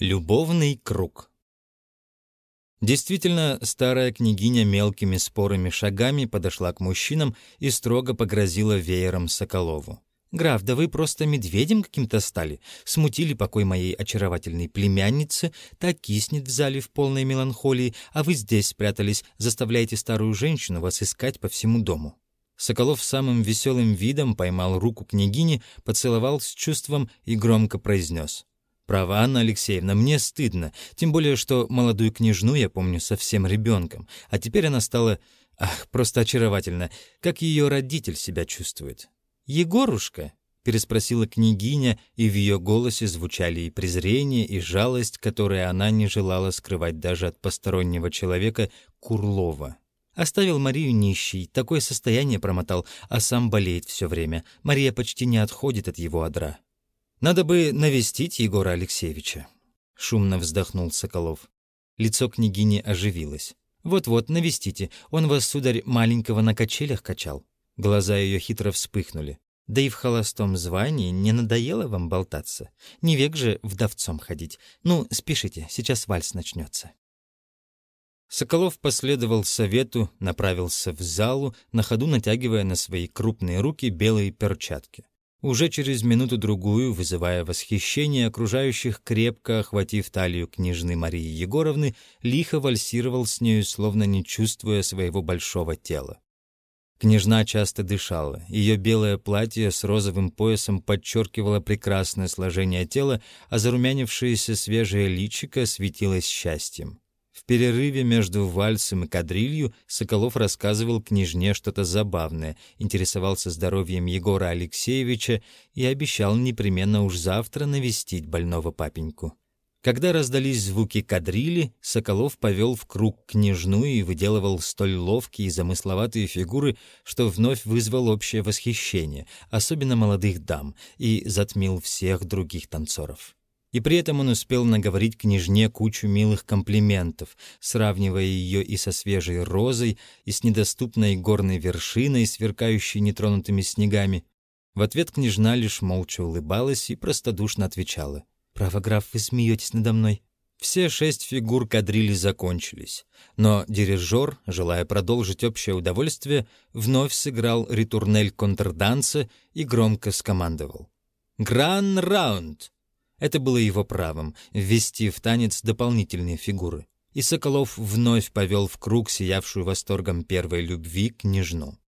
Любовный круг. Действительно, старая княгиня мелкими спорыми шагами подошла к мужчинам и строго погрозила веером Соколову. «Граф, да вы просто медведем каким-то стали. Смутили покой моей очаровательной племянницы, так киснет в зале в полной меланхолии, а вы здесь спрятались, заставляете старую женщину вас искать по всему дому». Соколов самым веселым видом поймал руку княгини, поцеловал с чувством и громко произнес. Права, Анна Алексеевна, мне стыдно, тем более, что молодую княжну я помню совсем ребенком, а теперь она стала, ах, просто очаровательна, как ее родитель себя чувствует. «Егорушка?» — переспросила княгиня, и в ее голосе звучали и презрение, и жалость, которые она не желала скрывать даже от постороннего человека Курлова. Оставил Марию нищей, такое состояние промотал, а сам болеет все время. Мария почти не отходит от его одра. Надо бы навестить Егора Алексеевича. Шумно вздохнул Соколов. Лицо княгини оживилось. Вот-вот, навестите. Он вас, сударь, маленького на качелях качал. Глаза ее хитро вспыхнули. Да и в холостом звании не надоело вам болтаться. Не век же вдовцом ходить. Ну, спешите, сейчас вальс начнется. Соколов последовал совету, направился в залу, на ходу натягивая на свои крупные руки белые перчатки. Уже через минуту-другую, вызывая восхищение окружающих, крепко охватив талию княжны Марии Егоровны, лихо вальсировал с нею, словно не чувствуя своего большого тела. Княжна часто дышала. Ее белое платье с розовым поясом подчеркивало прекрасное сложение тела, а зарумянившееся свежее личико светилось счастьем. В перерыве между вальсом и кадрилью Соколов рассказывал княжне что-то забавное, интересовался здоровьем Егора Алексеевича и обещал непременно уж завтра навестить больного папеньку. Когда раздались звуки кадрили, Соколов повел в круг княжну и выделывал столь ловкие и замысловатые фигуры, что вновь вызвал общее восхищение, особенно молодых дам, и затмил всех других танцоров. И при этом он успел наговорить княжне кучу милых комплиментов, сравнивая ее и со свежей розой, и с недоступной горной вершиной, сверкающей нетронутыми снегами. В ответ княжна лишь молча улыбалась и простодушно отвечала. «Право, граф, вы смеетесь надо мной». Все шесть фигур кадрили закончились, но дирижер, желая продолжить общее удовольствие, вновь сыграл ритурнель контрданса и громко скомандовал. «Гран раунд!» Это было его правом — ввести в танец дополнительные фигуры. И Соколов вновь повел в круг сиявшую восторгом первой любви княжну.